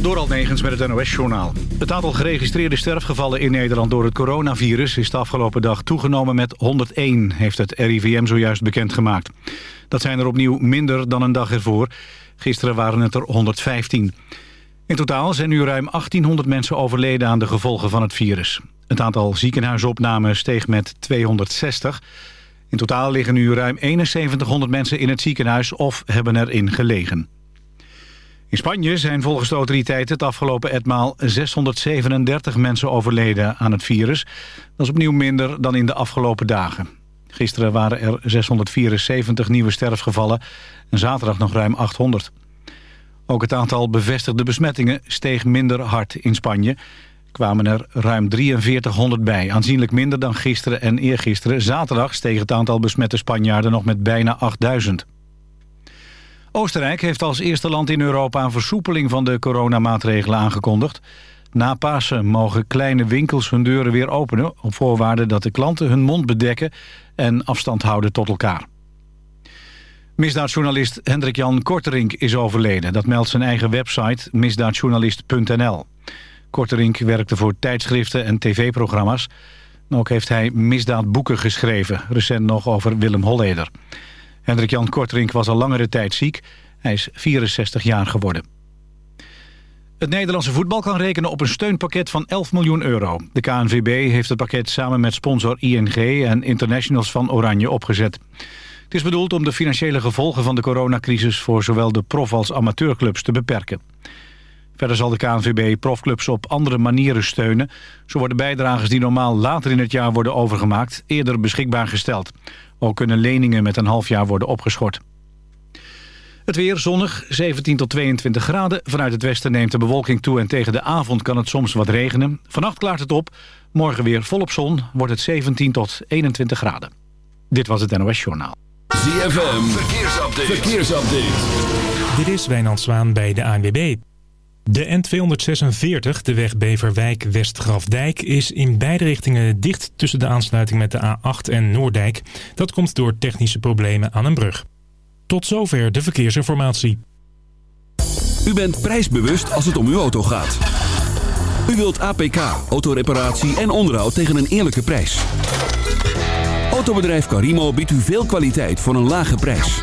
Door negens met het NOS-journaal. Het aantal geregistreerde sterfgevallen in Nederland door het coronavirus... is de afgelopen dag toegenomen met 101, heeft het RIVM zojuist bekendgemaakt. Dat zijn er opnieuw minder dan een dag ervoor. Gisteren waren het er 115. In totaal zijn nu ruim 1800 mensen overleden aan de gevolgen van het virus. Het aantal ziekenhuisopnames steeg met 260. In totaal liggen nu ruim 7100 mensen in het ziekenhuis of hebben erin gelegen. In Spanje zijn volgens de autoriteiten het afgelopen etmaal 637 mensen overleden aan het virus. Dat is opnieuw minder dan in de afgelopen dagen. Gisteren waren er 674 nieuwe sterfgevallen en zaterdag nog ruim 800. Ook het aantal bevestigde besmettingen steeg minder hard in Spanje. kwamen er ruim 4300 bij, aanzienlijk minder dan gisteren en eergisteren. Zaterdag steeg het aantal besmette Spanjaarden nog met bijna 8000. Oostenrijk heeft als eerste land in Europa een versoepeling van de coronamaatregelen aangekondigd. Na Pasen mogen kleine winkels hun deuren weer openen... op voorwaarde dat de klanten hun mond bedekken en afstand houden tot elkaar. Misdaadjournalist Hendrik-Jan Korterink is overleden. Dat meldt zijn eigen website misdaadjournalist.nl. Korterink werkte voor tijdschriften en tv-programma's. Ook heeft hij misdaadboeken geschreven, recent nog over Willem Holleder. Hendrik-Jan Kortrink was al langere tijd ziek. Hij is 64 jaar geworden. Het Nederlandse voetbal kan rekenen op een steunpakket van 11 miljoen euro. De KNVB heeft het pakket samen met sponsor ING en internationals van Oranje opgezet. Het is bedoeld om de financiële gevolgen van de coronacrisis... voor zowel de prof- als amateurclubs te beperken. Verder zal de KNVB profclubs op andere manieren steunen. Zo worden bijdragers die normaal later in het jaar worden overgemaakt... eerder beschikbaar gesteld. Ook kunnen leningen met een half jaar worden opgeschort. Het weer zonnig, 17 tot 22 graden. Vanuit het westen neemt de bewolking toe en tegen de avond kan het soms wat regenen. Vannacht klaart het op. Morgen weer volop zon, wordt het 17 tot 21 graden. Dit was het NOS Journaal. ZFM, verkeersupdate. verkeersupdate. Dit is Wijnand Zwaan bij de ANWB. De N246, de weg Beverwijk-Westgrafdijk, is in beide richtingen dicht tussen de aansluiting met de A8 en Noordijk. Dat komt door technische problemen aan een brug. Tot zover de verkeersinformatie. U bent prijsbewust als het om uw auto gaat. U wilt APK, autoreparatie en onderhoud tegen een eerlijke prijs. Autobedrijf Carimo biedt u veel kwaliteit voor een lage prijs.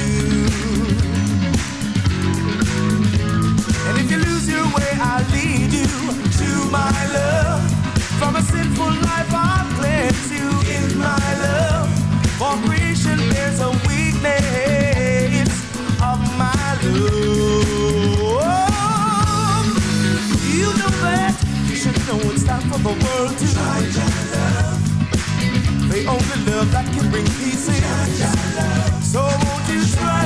I'll lead you to my love. From a sinful life, I'll cleanse you in my love. For creation, there's a weakness of my love. You know that you should know it's time for the world to try your love. Only love that can bring peace. So won't you try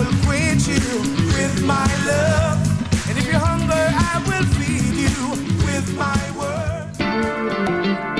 Will quench you with my love. And if you're hungry, I will feed you with my word.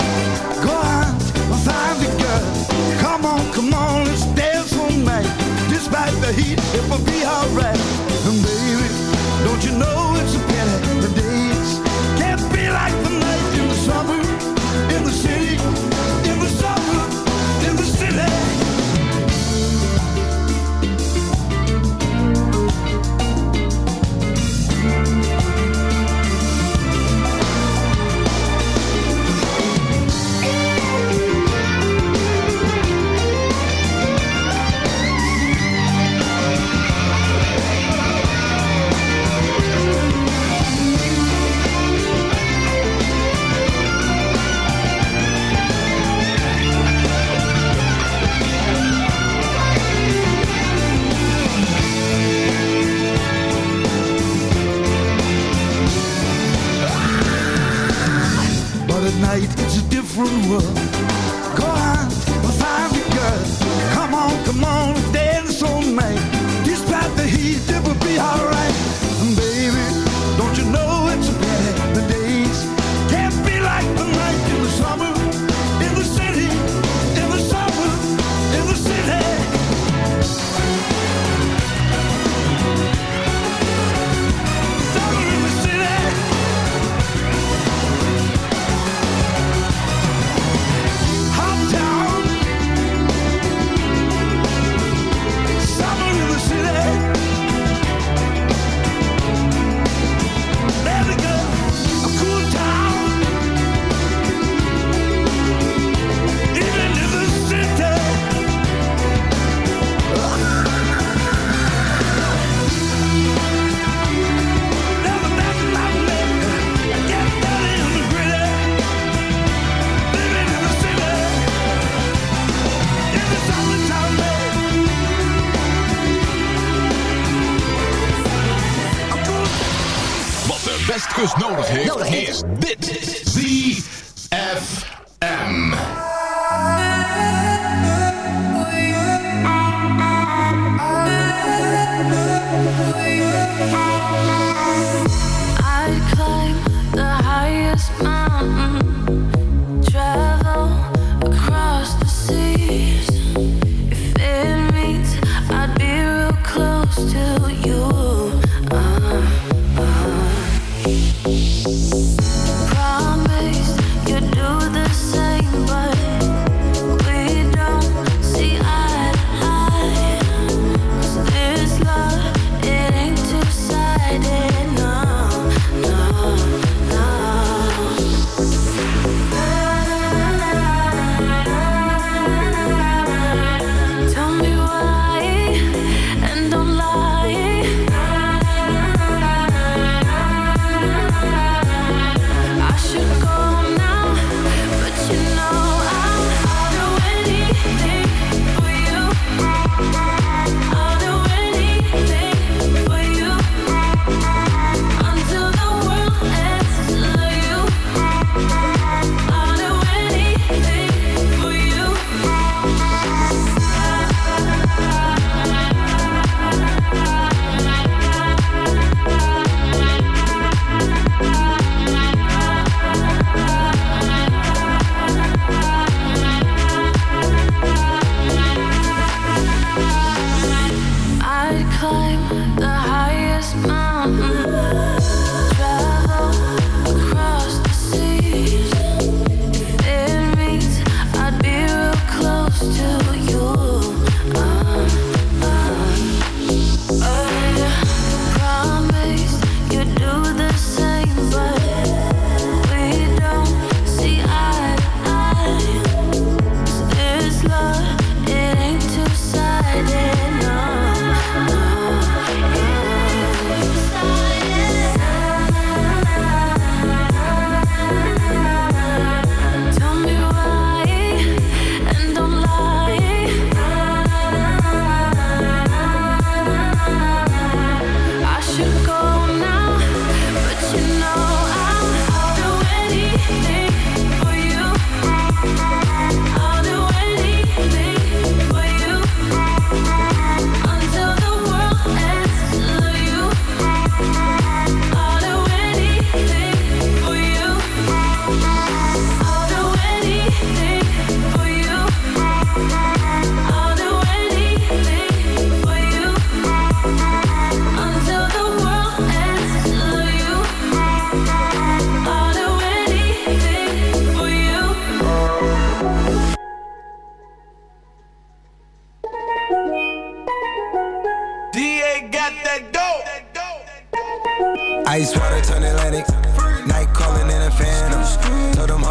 Come on, come on, let's dance all night. Despite the heat, it will be alright. rule. Go on, find the girl. Come on, come on, dance all night. Despite the heat, it will be alright.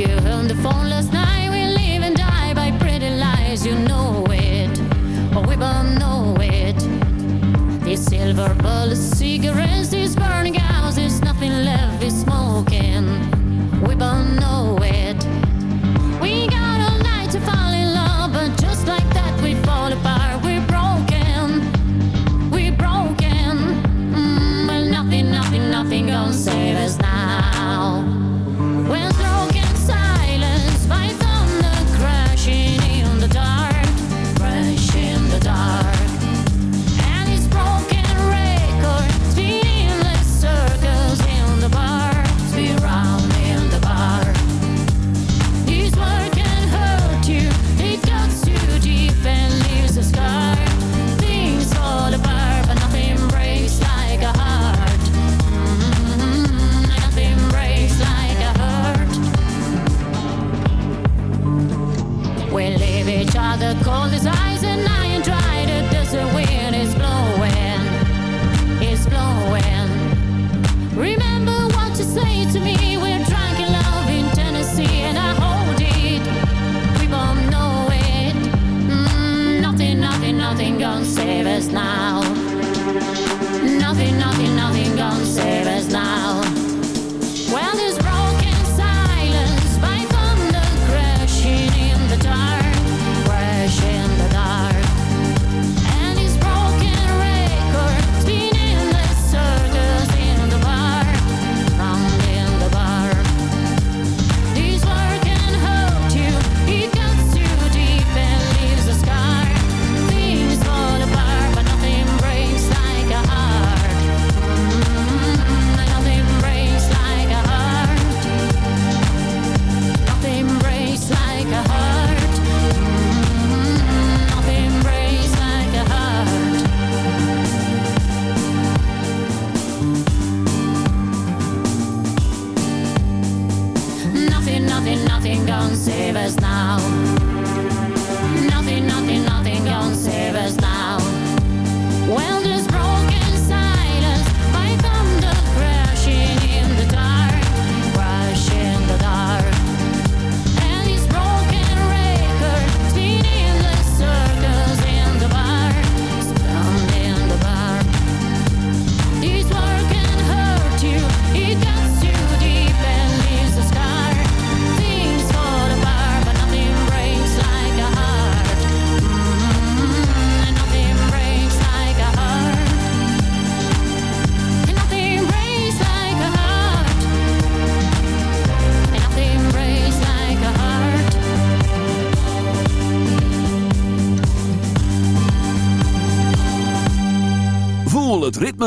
You the phone last night. We live and die by pretty lies. You know it, we both know it. These silver bullet cigarettes, these burning houses, nothing left is smoking.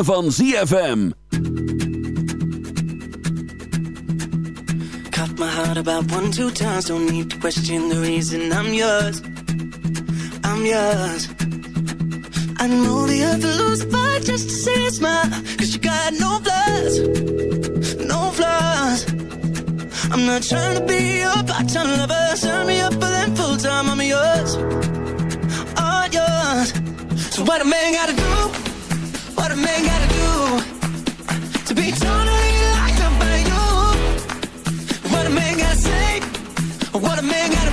ritme van ZFM. Cut my heart about one, two times. Don't need to question the reason I'm yours. I'm yours. I know the other lose fight just to see a smile. Cause you got no flaws. No flaws. I'm not trying to be your part-time lover. Sign me up for them full-time. I'm yours. All yours. So what a man got. What a man gotta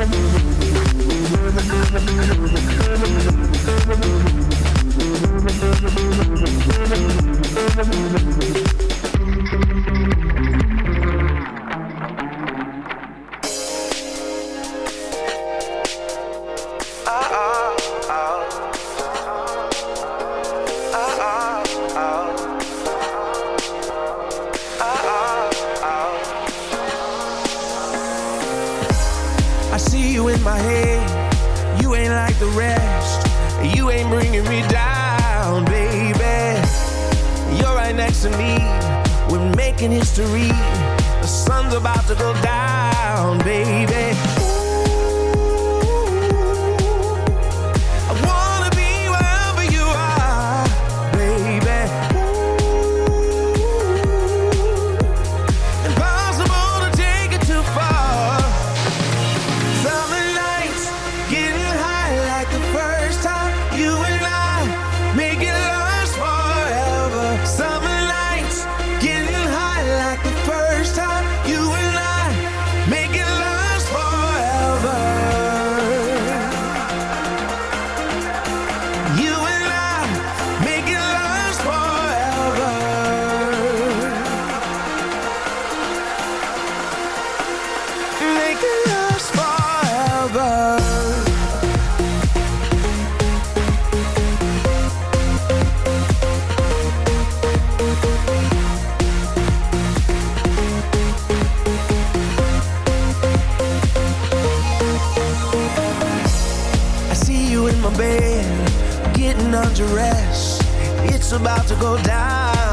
Thank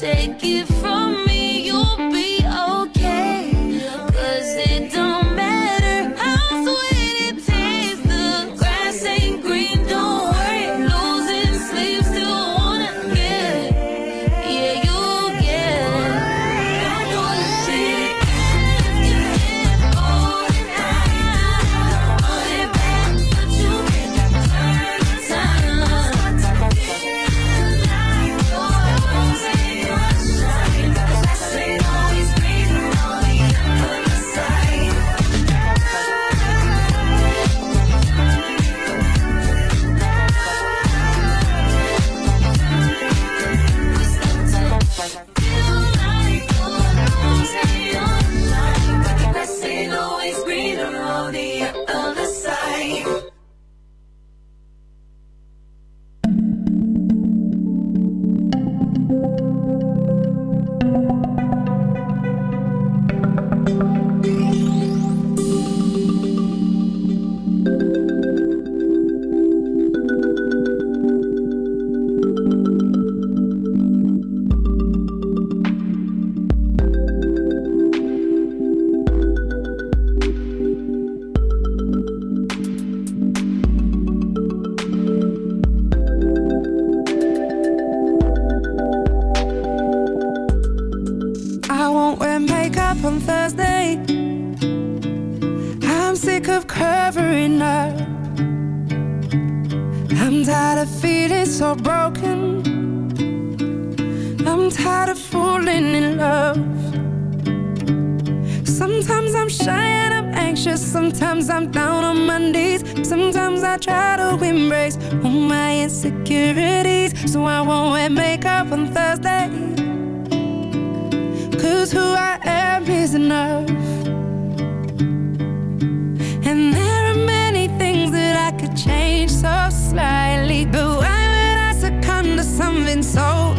say, give Sometimes I'm down on my knees. Sometimes I try to embrace All my insecurities. So I won't wear makeup on Thursday. Cause who I am is enough. And there are many things that I could change so slightly. But why would I succumb to something so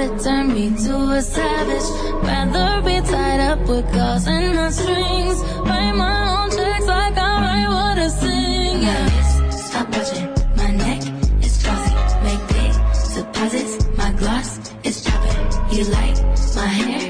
to turn me to a savage. Rather be tied up with claws and the strings. Write my own checks like I write what I sing. Yeah. My wrist, stop watching. My neck is frosty. Make big deposits. My gloss is dropping. You like my hair?